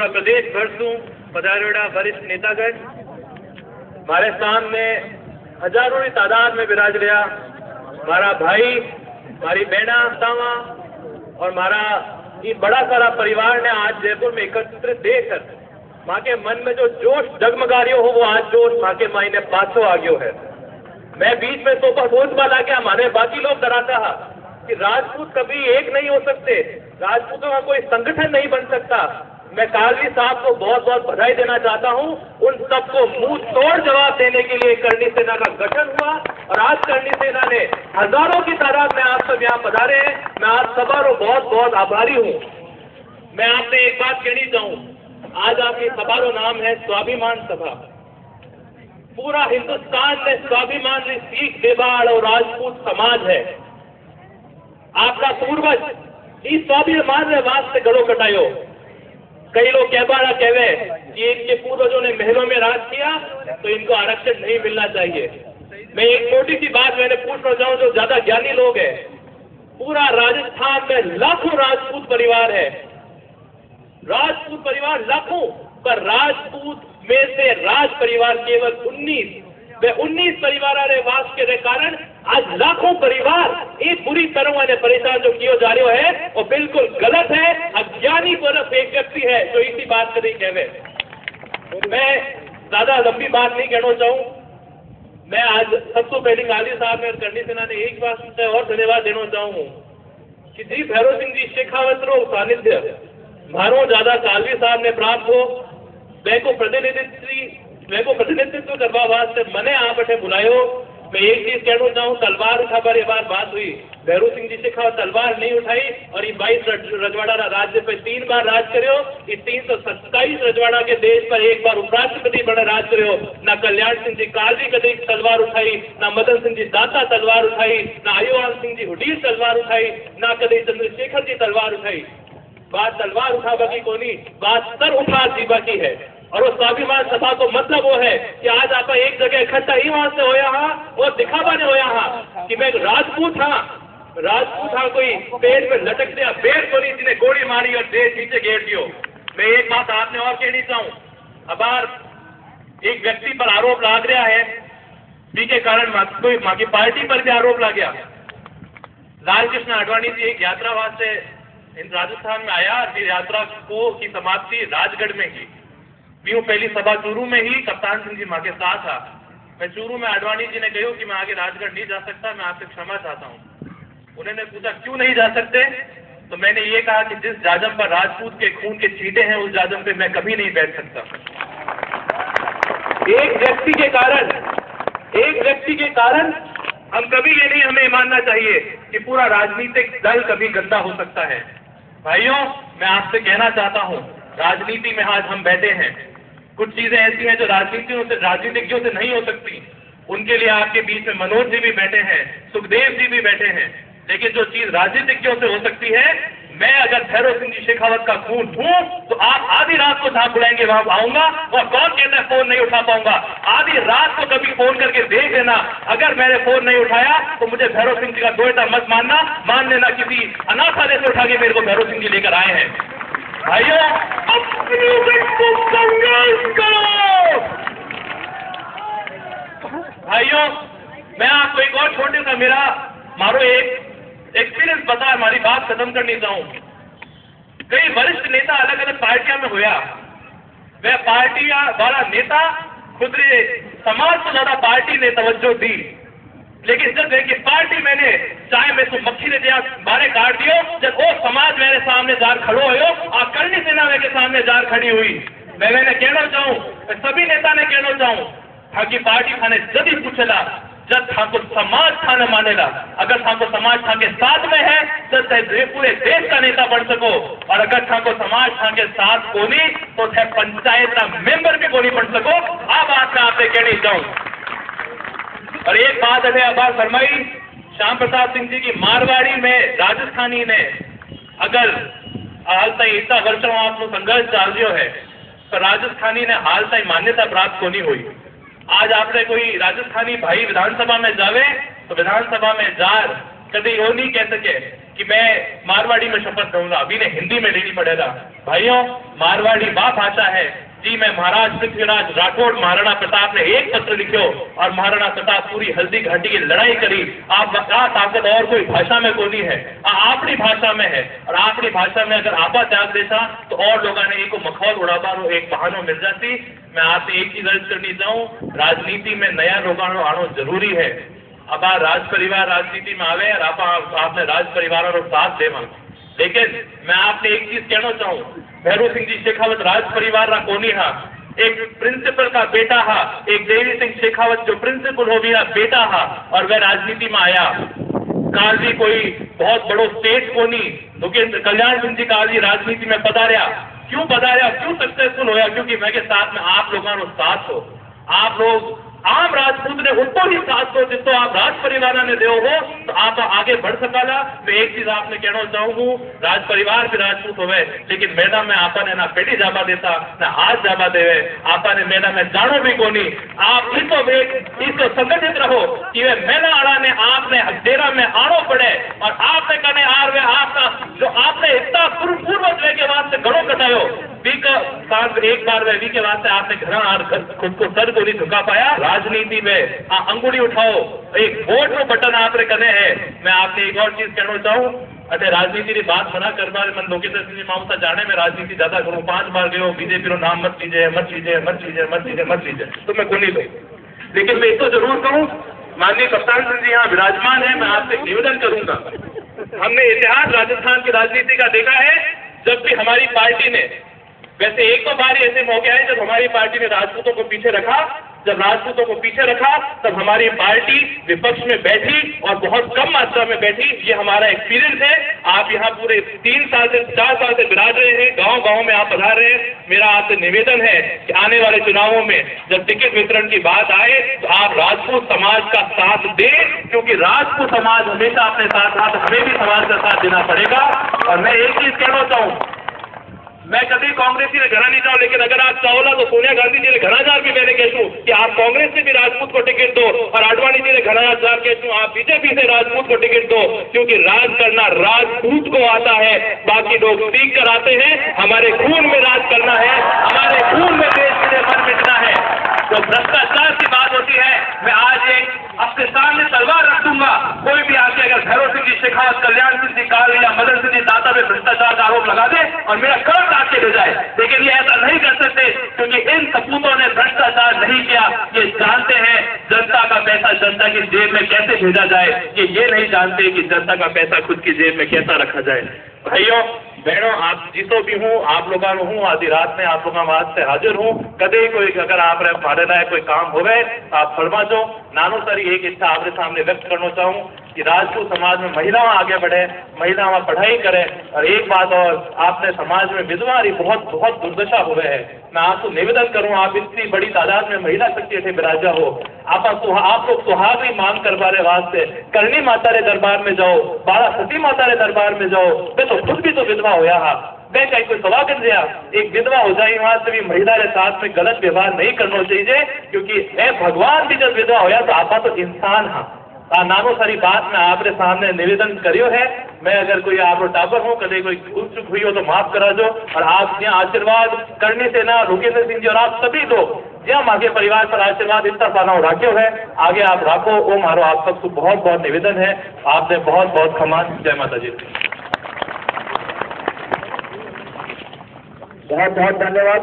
पूरा प्रदेश भर सू पधारोड़ा वरिष्ठ नेतागण। मारे सामने हज़ारों की तादाद में विराज रहा मारा भाई, मारी बहना सावा और मारा ये बड़ा सारा परिवार ने आज जयपुर में एकत्रित देखकर माँ के मन में जो जोश जगमगा रही हो, वो आज जोश माँ के माई ने पासो आ गयो है। मैं बीच में सोफा सोच वाला गया हमारे बाकी लोग डराता है कि राजपूत कभी एक नहीं हो सकते। राजपूतों का कोई संगठन नहीं बन सकता। मैं कालवी साहब को बहुत बहुत बधाई देना चाहता हूँ। उन सबको मुँह तोड़ जवाब देने के लिए करनी सेना का गठन हुआ और आज करनी सेना ने हज़ारों की तादाद में आप सब यहाँ पधारे हैं। मैं आज सभा रो बहुत बहुत आभारी हूँ। मैं आपसे एक बात कहनी चाहूँ। आज आपकी सबारो नाम है स्वाभिमान सभा। पूरा हिंदुस्तान में स्वाभिमान सिख देवाड़ और राजपूत समाज है। आपका पूर्वज इस स्वाभिमान ने वास्ते गड़ो कटायो। कई लोग कह बारा कहवे कि इनके पूर्वजों ने महलों में राज किया तो इनको आरक्षण नहीं मिलना चाहिए। मैं एक छोटी सी बात मैंने पूछना चाहूँ, जो ज़्यादा ज्ञानी लोग हैं। पूरा राजस्थान में लाखों राजपूत परिवार है। राजपूत परिवार लाखों, पर राजपूत में से राज परिवार केवल 19 वे 19 परिवार वास के कारण आज लाखों परिवार एक बुरी तरह वाले परेशान जो किया जा रहे है, वो बिल्कुल गलत है, अज्ञानी तरफ़ एक व्यक्ति है जो इसी बात करी कहवे मैं ज़्यादा लंबी बात नहीं कहना चाहूँ। मैं आज सबसे पहले गांधी साहब ने करनी सेना ने एक बात से और धन्यवाद देना चाहूँ कि जी भैरव सिंह जी, शेखावत रो सानिध्य, मारो ज़्यादा कालवी साहब ने प्राप्त हो। मैं को प्रतिनिधित्व मैं को प्रतिनिधित्व करवा वास्ते मने आप अठे बुलायो। मैं एक चीज़ कहना चाहूँ, तलवार उठा पर बार बात हुई। भैरू सिंह जी से कहा, तलवार नहीं उठाई और ये बाईस रजवाड़ा राज्य पे तीन बार राज करो ये तीन सौ सत्ताईस रजवाड़ा के देश पर एक बार उपराष्ट्रपति बने राज करो ना कल्याण सिंह जी कालजी कभी तलवार उठाई, ना मदन सिंह जी दाता तलवार उठाई, ना आयुवान सिंह जी हुडीर तलवार उठाई, ना कभी चंद्रशेखर जी तलवार उठाई। बात तलवार उठा बाकी कोनी, बात सर उठा दी बाकी है। और वो स्वाभिमान सभा को मतलब वो है कि आज आप एक जगह इकट्ठा ही वहाँ से होया हा, वो दिखावा ने होया हा कि मैं राजपूत हाँ। राजपूत हाँ कोई पेड़ पे लटक दिया पेड़ नहीं, जिन्हें गोली मारी और देश नीचे घेर दियो। मैं एक बात आपने और कहनी चाहूँ। अबार एक व्यक्ति पर आरोप लाग रहा है जिसके कारण कोई माँ की पार्टी पर भी आरोप लग गया। लालकृष्ण आडवाणी जी एक यात्रा वास्ते राजस्थान में आया और यात्रा को की समाप्ति राजगढ़ में की। भी वो पहली सभा चूरू में ही कप्तान सिंह जी माँ के साथ था मैं चूरू में आडवाणी जी ने कहो कि मैं आगे राजगढ़ नहीं जा सकता, मैं आपसे क्षमा चाहता हूँ। उन्होंने पूछा, क्यों नहीं जा सकते? तो मैंने ये कहा कि जिस जाजम पर राजपूत के खून के छीटे हैं, उस जाजम पे मैं कभी नहीं बैठ सकता। एक व्यक्ति के कारण, एक व्यक्ति के कारण हम कभी ये नहीं हमें मानना चाहिए कि पूरा राजनीतिक दल कभी गंदा हो सकता है। भाइयों, मैं आपसे कहना चाहता हूँ, राजनीति में आज हम बैठे हैं। कुछ चीज़ें ऐसी हैं जो राजनीतियों से राजनीतिज्ञों से नहीं हो सकती। उनके लिए आपके बीच में मनोज जी भी बैठे हैं, सुखदेव जी भी बैठे हैं। लेकिन जो चीज़ राजनीतिज्ञों से हो सकती है, मैं अगर भैरव सिंह जी शेखावत का खून हूँ तो आप आधी रात को जहाँ बुलाएँगे वहाँ आऊँगा, और कौन कहता है फ़ोन नहीं उठा पाऊँगा। आधी रात को कभी फ़ोन करके देख लेना। अगर मैंने फ़ोन नहीं उठाया तो मुझे भैरव सिंह जी का दोटा मत मानना। मान लेना किसी अनाथ से उठा के मेरे को भैरव सिंह जी लेकर आए हैं। भाइयों, अपनी संघर्ष करो। भाइयों, मैं आपको एक और छोटे सा मेरा, मारो एक एक्सपीरियंस बता, हमारी बात खत्म करनी चाहूँ कई वरिष्ठ नेता अलग अलग पार्टियाँ में हुआ वह पार्टियाँ वाला नेता, खुद समाज को ज़्यादा पार्टी ने तवज्जो दी। लेकिन जब देखिए पार्टी मैंने चाहे मैं तो मक्खी ने दिया बारे काट दियो, जब वो समाज मेरे सामने जार खड़ो हो और करनी सेना मेरे सामने जार खड़ी हुई। मैं मैंने कहना चाहूँ सभी नेता ने कहना चाहूँ ताकि पार्टी खाने जब ही पूछेला जब थाको समाज थाने मानेला। अगर थाको समाज था के साथ में है तो पूरे देश का नेता बन सको। और अगर थाको समाज था के साथ कोनी तो चाहे पंचायत का मेंबर भी कोनी बन सको। आ बात मैं आपसे कहनी चाहूँ। और एक बात है अबार फरमाई, श्याम प्रसाद सिंह जी की मारवाड़ी में, राजस्थानी ने अगर हाल तक इतना वर्षों आप संघर्ष चाल दियो है तो राजस्थानी ने हाल तक मान्यता प्राप्त को नहीं हुई? आज आपने कोई राजस्थानी भाई विधानसभा में जावे तो विधानसभा में जार कभी यो नहीं कह सके कि मैं मारवाड़ी में शपथ लूँगा अभी ने हिंदी में लेनी पड़ेगा। भाइयों, मारवाड़ी वह भाषा है। जी, मैं महाराज पृथ्वीराज राठौड़ महाराणा प्रताप ने एक पत्र लिखो और महाराणा प्रताप पूरी हल्दी घाटी की लड़ाई करी। आप आ ताकत और कोई भाषा में कोनी है। आपकी भाषा में है और आपकी भाषा में अगर आपा त्याग देता तो और लोगों ने एक मखौल उड़ाबा एक बहानो मिल जाती। मैं आपसे एक चीज़ अर्ज़ करनी चाहूँ, राजनीति में नया रोगाणो आनो ज़रूरी है। अब राज परिवार राजनीति में आवे और आप आपने राज परिवार और साथ देवा। लेकिन मैं आपने एक चीज़ कहना चाहूँ। भैरू सिंह जी, शेखावत राज परिवार रा कोनी हा। एक प्रिंसिपल का बेटा हा। एक देवी सिंह शेखावत जो प्रिंसिपल हो गया बेटा हा और वह राजनीति में आया। कालजी कोई बहुत बड़ो स्टेट कोनी। मुकेंद्र कल्याण सिंह जी कालजी राजनीति में पधारिया। क्यों पधारिया? क्यों सक्सेसफुल होया? क्योंकि मैं के साथ में आप लोगों का साथ हो। आप लोग आम राजपूत ने उनको ही साथ दो, जिसको आप राज परिवार ने दो हो तो आप आगे बढ़ सकाला। मैं एक चीज़ आपने कहना चाहूंगू राज परिवार भी राजपूत होवे, लेकिन मैदान में आपा ने ना पेटी जाबा देता, ना हाथ जाबा देवे। आपा ने मैदान में जानो भी कोनी। आप इसको इसको संगठित रहो कि वे मैना आड़ा ने आपने डेरा में आड़ो पड़े और आपने कहने आर वे आपका, जो आपने इतना पूर्व पूर्वज के वास्ते घड़ो कटायो वी का एक बार वी के वास्ते आपने घर आर खुद को सर को नहीं झुका पाया। राजनीति में हाँ अंगुली उठाओ। एक वोट नो बटन आपने करने हैं। मैं आपसे एक और चीज़ कहना चाहूँ। अरे राजनीति की बात मना कर बार मन लोग मामसा जाने में राजनीति ज़्यादा करूँ। पाँच बार गयो बीजेपी नाम मत लीजिए मत लीजिए मत लीजिए मत लीजिए मत लीजिए। तो मैं नहीं दू। लेकिन मैं इसको ज़रूर कहूँ, माननीय कप्तान सिंह जी यहाँ विराजमान है, मैं आपसे निवेदन करूँगा। हमने इतिहास राजस्थान की राजनीति का देखा है, जब भी हमारी पार्टी ने वैसे एक तो बार ऐसे मौके आए जब हमारी पार्टी ने राजपूतों को पीछे रखा, जब राजपूतों को पीछे रखा, तब हमारी पार्टी विपक्ष में बैठी और बहुत कम मात्रा में बैठी। ये हमारा एक्सपीरियंस है। आप यहाँ पूरे तीन साल से, चार साल से बिराज रहे हैं। गाँव गाँव में आप पधार रहे हैं। मेरा आपसे निवेदन है कि आने वाले चुनावों में जब टिकट वितरण की बात आए तो आप राजपूत समाज का साथ दें, क्योंकि राजपूत समाज हमेशा अपने साथ साथ हमें भी समाज का साथ देना पड़ेगा। और मैं एक चीज़ कहना चाहूँ मैं कभी कांग्रेसी ने घरा नहीं जाऊँ लेकिन अगर आप चाहोला तो सोनिया गांधी जी ने घरा जार भी मैंने कहूँ कि आप कांग्रेस से भी राजपूत को टिकट दो और आडवाणी जी ने घरा जार कहूँ आप बीजेपी से राजपूत को टिकट दो, क्योंकि राज करना राजपूत को आता है। बाकी लोग सीख कर आते हैं, हमारे खून में राज करना है, हमारे खून में देश के लिए मर मिटना है। तो भ्रष्टाचार की बात होती है, मैं आज एक अपने सामने तलवार रख दूँगा। कोई भी आके अगर भैरव सिंह जी शेखावत कल्याण सिंह जी, काल या मदन सिंह जी में भ्रष्टाचार का आरोप लगा दे और मेरा कर काट के ले जाए। लेकिन ये ऐसा नहीं कर सकते, क्योंकि इन सपूतों ने भ्रष्टाचार नहीं किया। ये जानते हैं जनता का पैसा जनता की जेब में कैसे भेजा जाए। ये ये नहीं जानते कि जनता का पैसा खुद की जेब में कैसा रखा जाए। भाइयों, बहनों, आप जितो भी हूँ, आप लोग हूँ, आधी रात में आप लोग से हाजिर हूँ। कदे कोई अगर आप मारे लायक कोई काम हो गए आप फरमा जो नानो सारी, एक इच्छा आपके सामने व्यक्त करना चाहूँ। कि राजपूत समाज में महिलाओं आगे बढ़े महिलाओं पढ़ाई करें। और एक बात और, आपने समाज में विधवा रही बहुत बहुत दुर्दशा हुए है। मैं आपको निवेदन करूँ, आप इतनी बड़ी तादाद में महिला शक्ति थे विराजा हो। आप आप लोग सुहागरी मांग करवा रहे वास्ते करणी माता रे दरबार में जाओ बारह सती माता रे दरबार में जाओ। मैं तो खुद भी तो विधवा होया हा। मैं कहीं कोई सवा कर दिया, एक विधवा हो जाए, वहाँ से भी महिला के साथ में गलत व्यवहार नहीं करना चाहिए, क्योंकि मैं भगवान भी जब विधवा होया तो आपा तो इंसान हाँ। नानो सारी बात मैं आपके सामने निवेदन करियो है। मैं अगर कोई आप टापर हूँ कभी कोई भूल चुक हुई हो तो माफ़ करा दो और आप यहाँ आशीर्वाद करने से ना रुकेंद्र सिंह जी और आप सभी लोग जहाँ आगे परिवार पर आशीर्वाद इतना सारा राख्यो है। आगे आप राखो। ओ मारो, आप सबको बहुत बहुत निवेदन है। आपने बहुत बहुत खमान जय माता जी बहुत बहुत धन्यवाद।